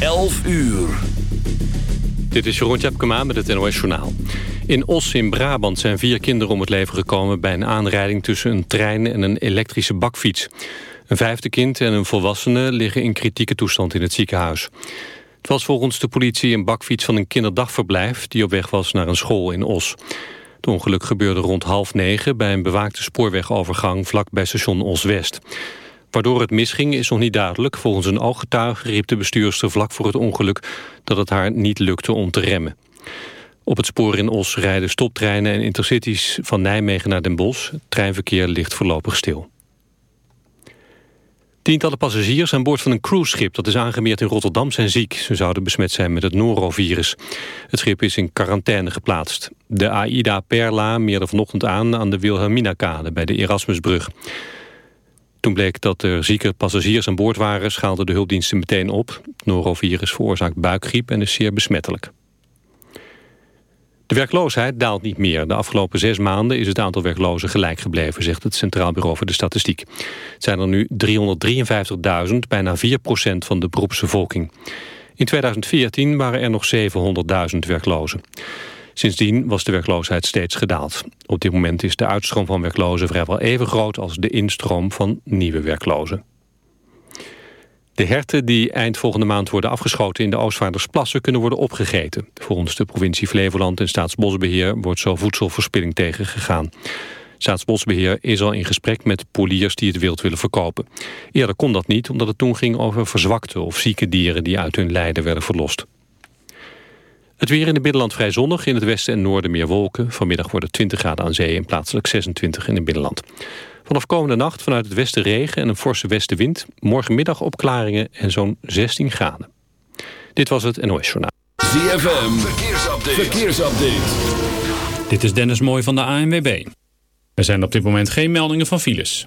11 uur. Dit is Jeroen Tjepkema met het NOS Journaal. In Os in Brabant zijn vier kinderen om het leven gekomen... bij een aanrijding tussen een trein en een elektrische bakfiets. Een vijfde kind en een volwassene liggen in kritieke toestand in het ziekenhuis. Het was volgens de politie een bakfiets van een kinderdagverblijf... die op weg was naar een school in Os. Het ongeluk gebeurde rond half negen... bij een bewaakte spoorwegovergang vlak bij station Os-West. Waardoor het misging is nog niet duidelijk. Volgens een ooggetuige riep de bestuurster vlak voor het ongeluk... dat het haar niet lukte om te remmen. Op het spoor in Os rijden stoptreinen en intercities van Nijmegen naar Den Bosch. Treinverkeer ligt voorlopig stil. Tientallen passagiers aan boord van een cruiseschip dat is aangemeerd in Rotterdam zijn ziek. Ze zouden besmet zijn met het norovirus. Het schip is in quarantaine geplaatst. De AIDA Perla meerde vanochtend aan aan de Wilhelmina-kade bij de Erasmusbrug. Toen bleek dat er zieke passagiers aan boord waren... schaalden de hulpdiensten meteen op. Norovirus veroorzaakt buikgriep en is zeer besmettelijk. De werkloosheid daalt niet meer. De afgelopen zes maanden is het aantal werklozen gelijk gebleven... zegt het Centraal Bureau voor de Statistiek. Het zijn er nu 353.000, bijna 4% van de beroepsbevolking. In 2014 waren er nog 700.000 werklozen. Sindsdien was de werkloosheid steeds gedaald. Op dit moment is de uitstroom van werklozen vrijwel even groot als de instroom van nieuwe werklozen. De herten die eind volgende maand worden afgeschoten in de Oostvaardersplassen kunnen worden opgegeten. Volgens de provincie Flevoland en Staatsbosbeheer wordt zo voedselverspilling tegengegaan. Staatsbosbeheer is al in gesprek met poliers die het wild willen verkopen. Eerder kon dat niet omdat het toen ging over verzwakte of zieke dieren die uit hun lijden werden verlost. Het weer in het binnenland vrij zonnig. In het westen en noorden meer wolken. Vanmiddag wordt het 20 graden aan zee en plaatselijk 26 in het binnenland. Vanaf komende nacht vanuit het westen regen en een forse westenwind. Morgenmiddag opklaringen en zo'n 16 graden. Dit was het NOS Journaal. ZFM, verkeersupdate. verkeersupdate. Dit is Dennis Mooij van de ANWB. Er zijn op dit moment geen meldingen van files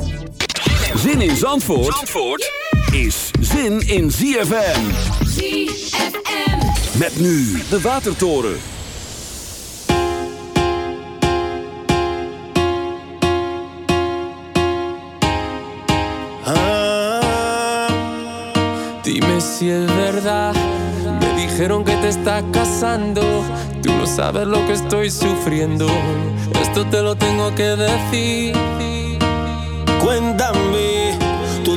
Zin in Zandvoort, Zandvoort is zin in ZFM. ZFM. Met nu de Watertoren. Ah, dime si es verdad. Me dijeron que te estás casando. Tú no sabes lo que estoy sufriendo. Esto te lo tengo que decir. Cuéntame,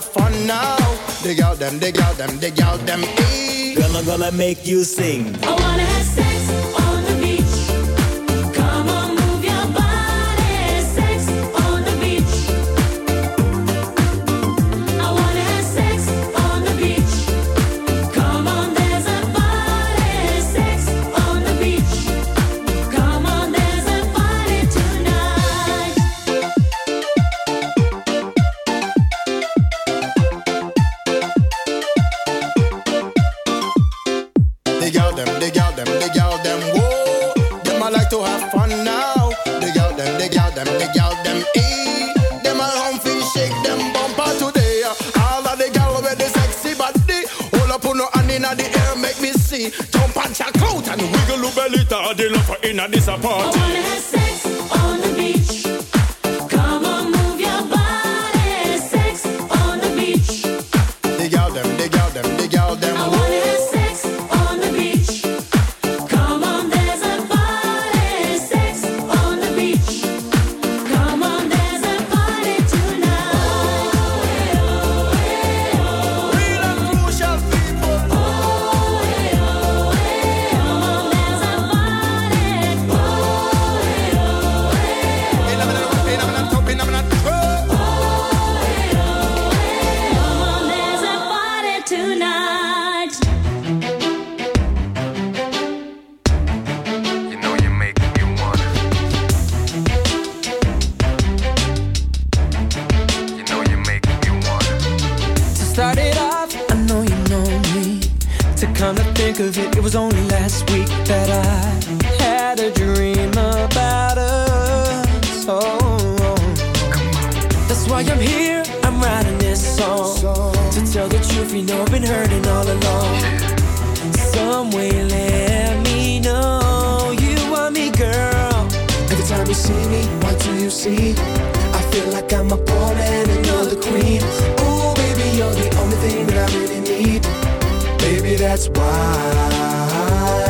have fun now. Dig out them, dig out them, dig out them. Eh. Girl, I'm gonna make you sing. I wanna have sex. the love in a disappointment. Truth. You know I've been hurting all along. Some way, let me know you want me, girl. Every time you see me, what do you see? I feel like I'm a pawn and you're the queen. Ooh, baby, you're the only thing that I really need. Baby, that's why.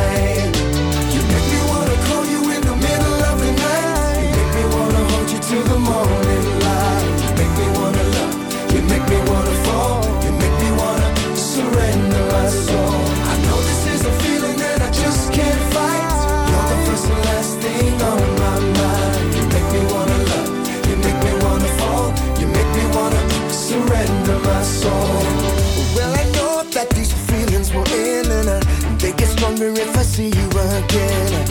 Get if I see you again.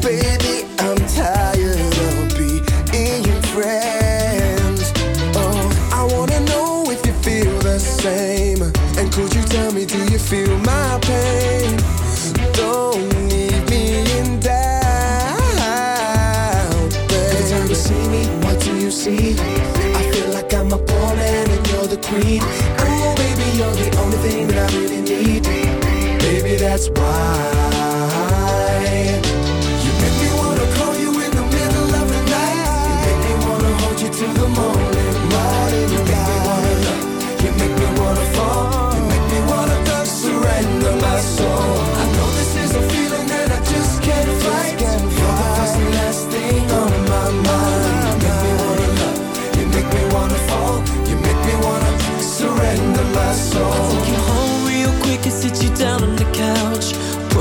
Baby, I'm tired of being friends. Oh, I wanna know if you feel the same. And could you tell me, do you feel my pain? Don't leave me in doubt. Every time you see me, what do you see? I feel like I'm a pawn and you're the queen. That's why. You make me wanna call you in the middle of the night. You make me wanna hold you till the morning light. You make me wanna love. You make me wanna fall. You make me wanna surrender my soul. I know this is a feeling that I just can't fight. You're the first and last thing on my mind. You make me wanna love. You make me wanna fall. You make me wanna surrender my soul. I'll Take you home real quick and sit you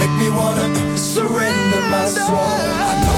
Make me wanna surrender my soul.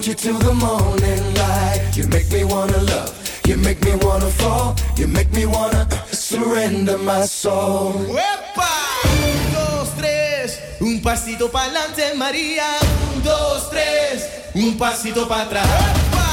Hold you till the morning light. You make me wanna love. You make me wanna fall. You make me wanna uh, surrender my soul. ¡Epa! Un, dos, tres, un pasito para adelante, María. Un, dos, tres, un pasito para atrás. She's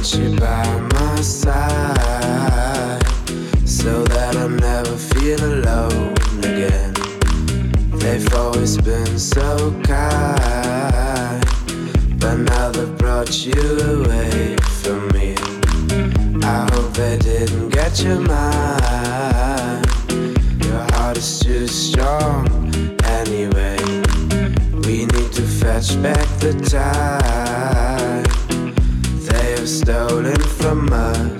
want you by my side so that I never feel alone again. They've always been so kind, but now they've brought you away from me. I hope they didn't get your mind. Your heart is too strong anyway. We need to back the time stolen from us.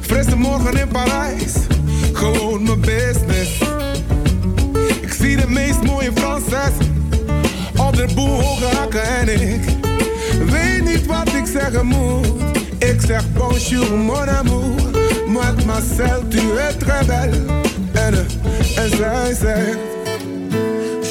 Vresde morgen in Parijs, gewoon mijn business. Ik zie de meest mooie Frances, al die boenhoge hakken en ik weet niet wat ik zeggen moet. Ik zeg Bonjour, mon amour, Mademoiselle, tu es très belle, en zei ze.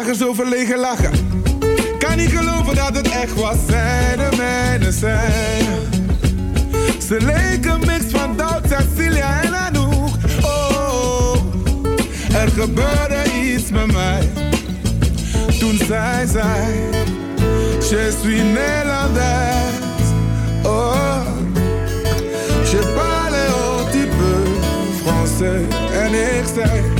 wagens over lege lachen. Kan niet geloven dat het echt was, zij de mijne zijn. Ze leken mix van Duits, Cecilia en Anouk. Oh, er gebeurde iets met mij. Toen zij zei, je suis Nederlanders. Oh, je parle un petit peu français. En ik zei...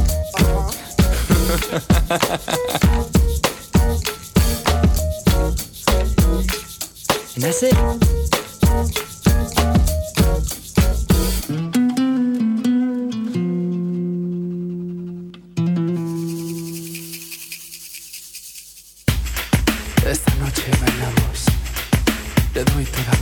and that's it. Esta noche bailamos, te doy toda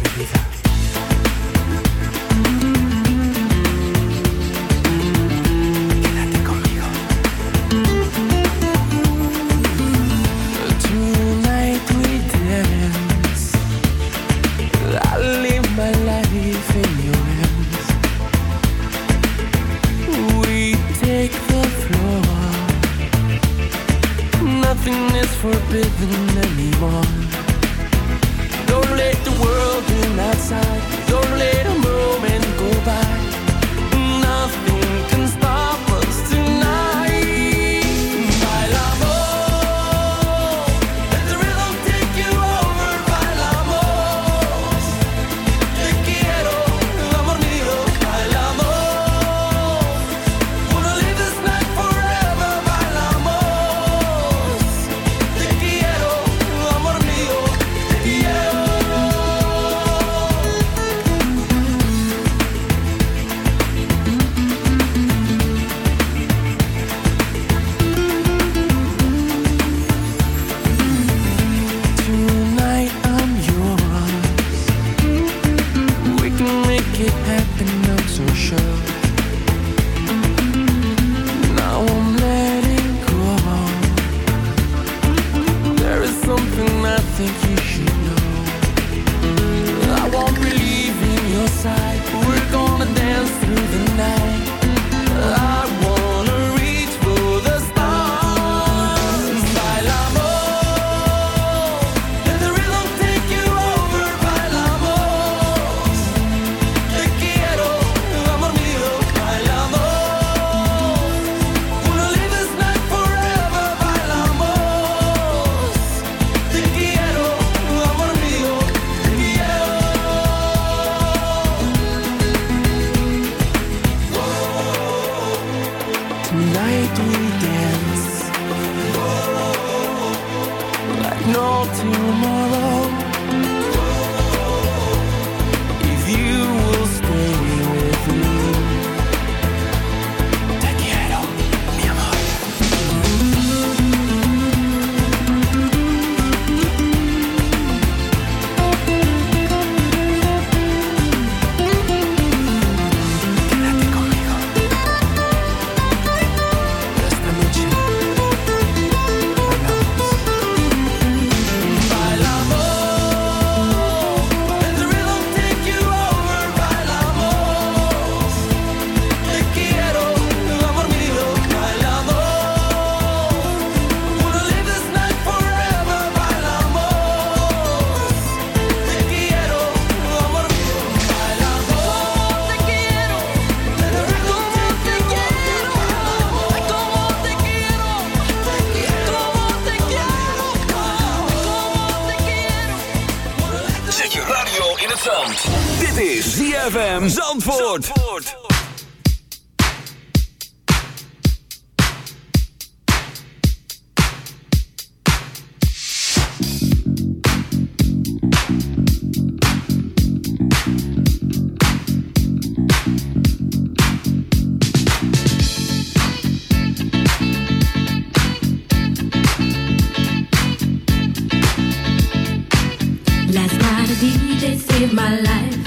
DJ saved my life.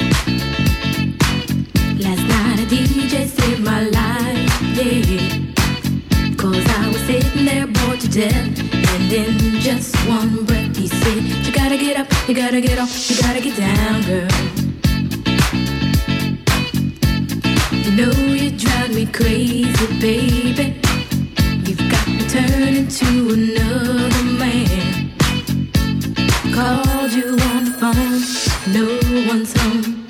Last night DJ saved my life. Yeah. Cause I was sitting there bored to death. And in just one breath he said, You gotta get up, you gotta get off, you gotta get down, girl. You know you drive me crazy, baby. You've got me turning to another man. Called you on phone, no one's home.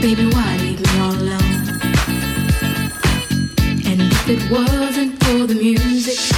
Baby, why leave me all alone? And if it wasn't for the music,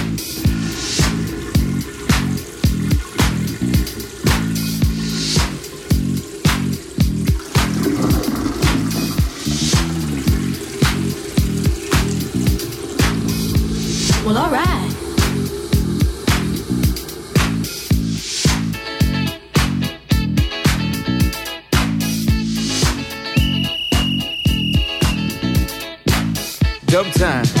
sometime.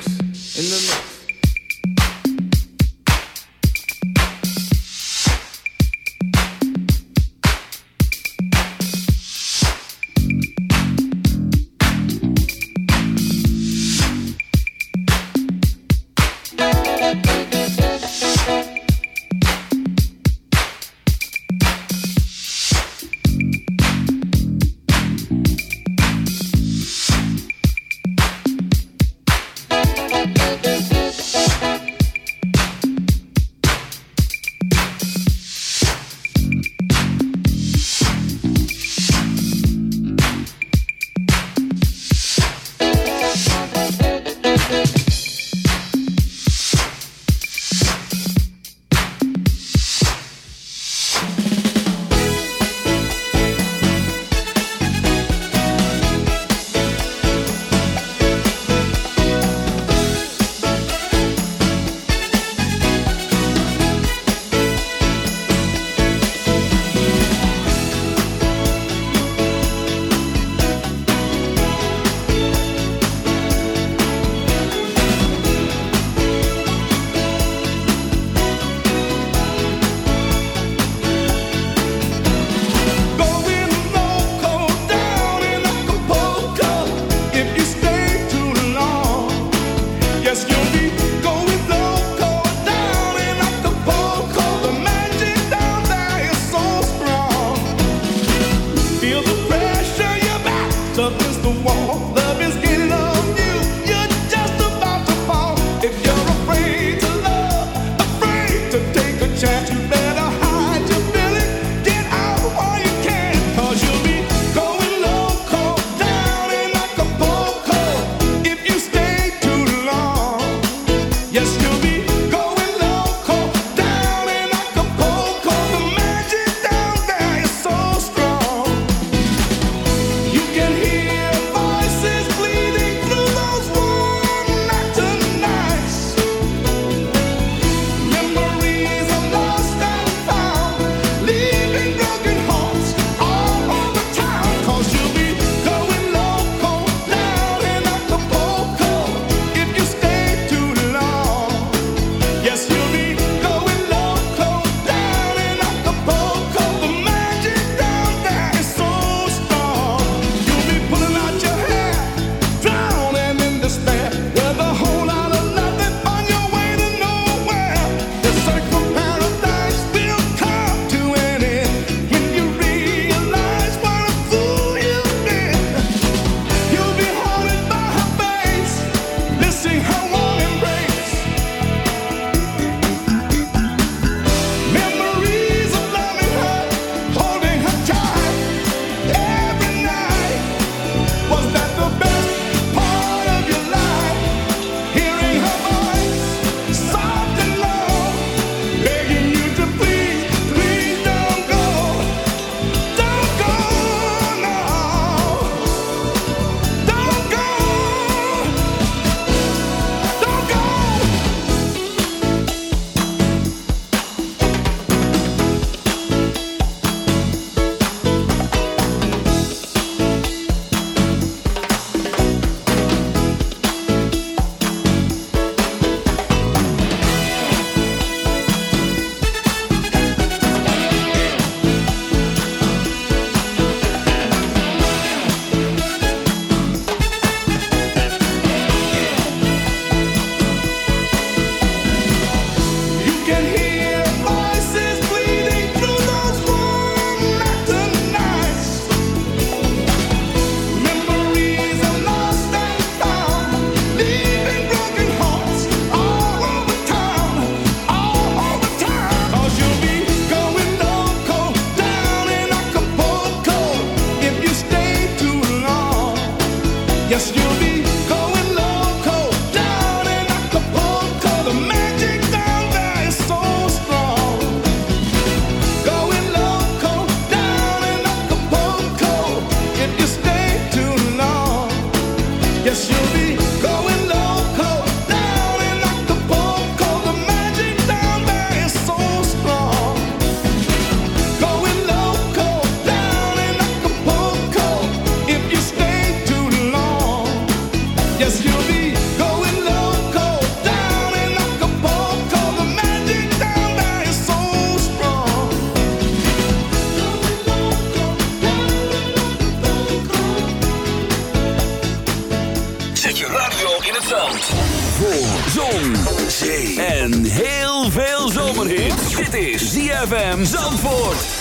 ZFM Zandvoort.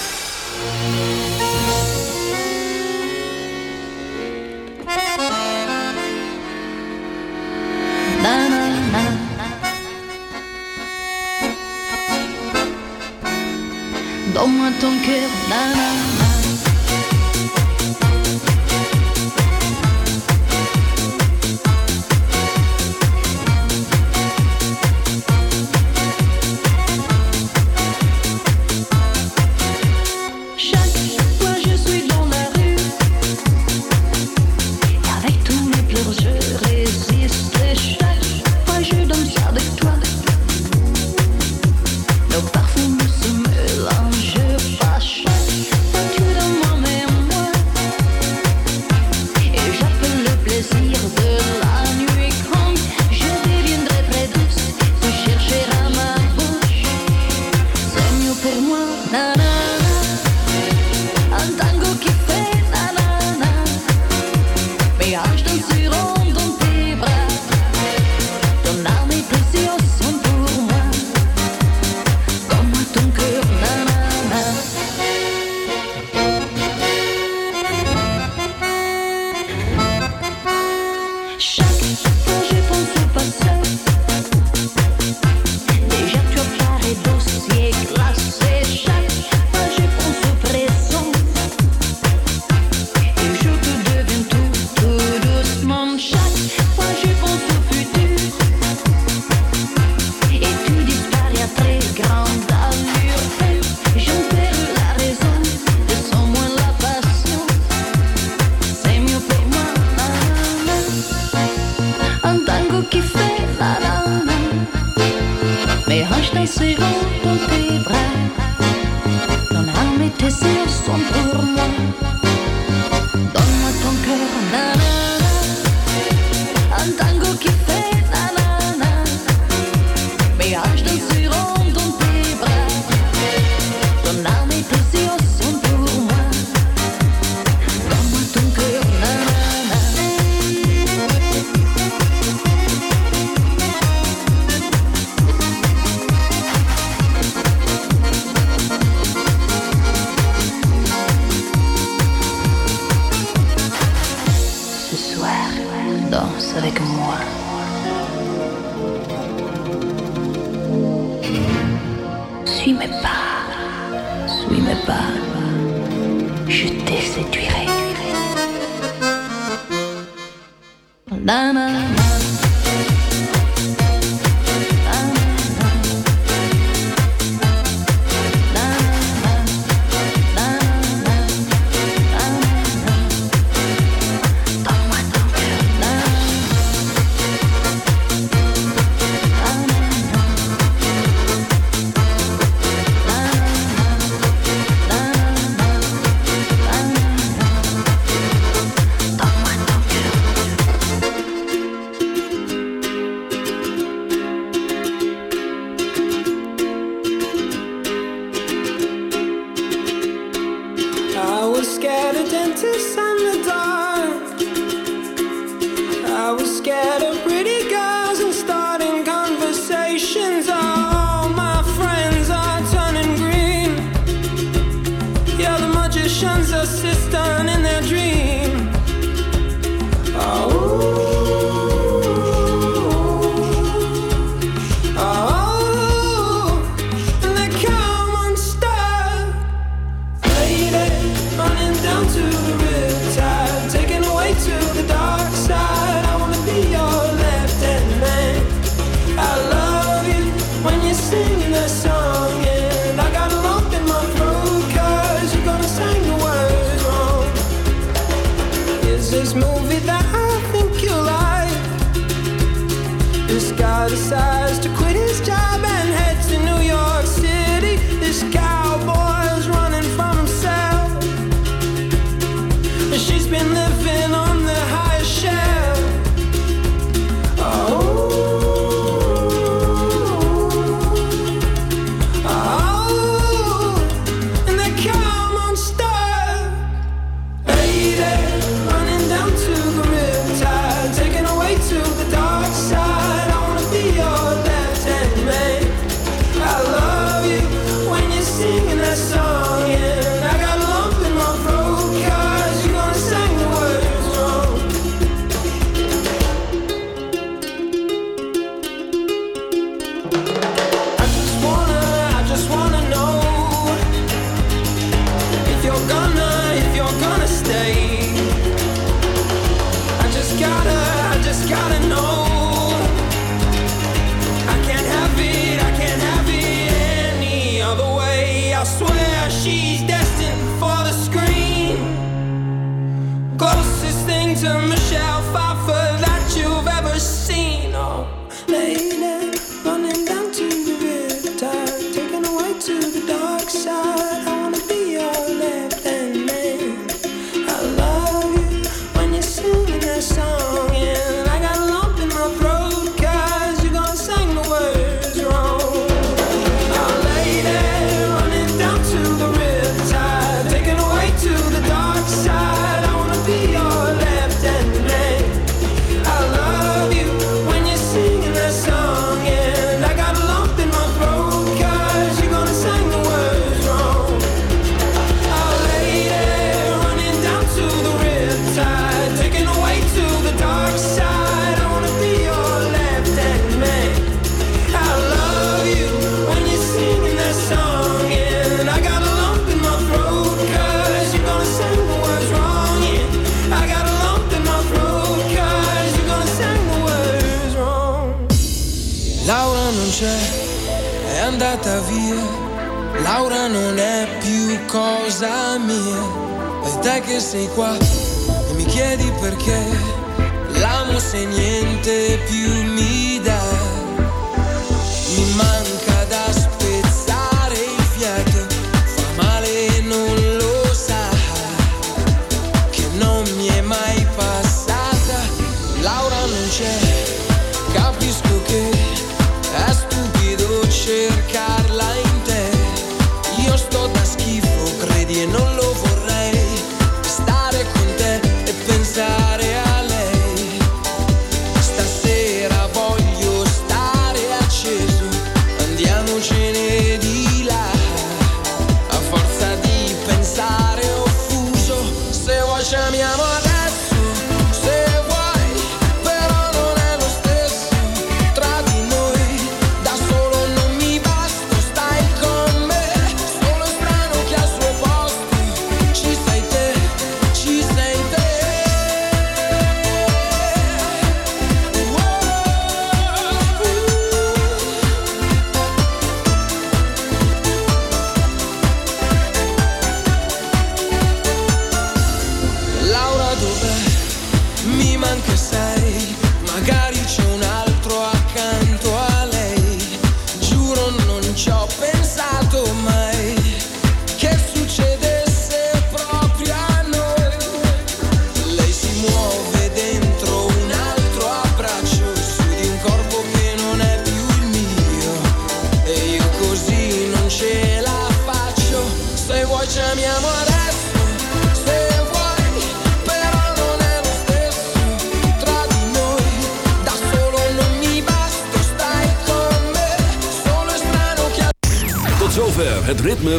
Yeah.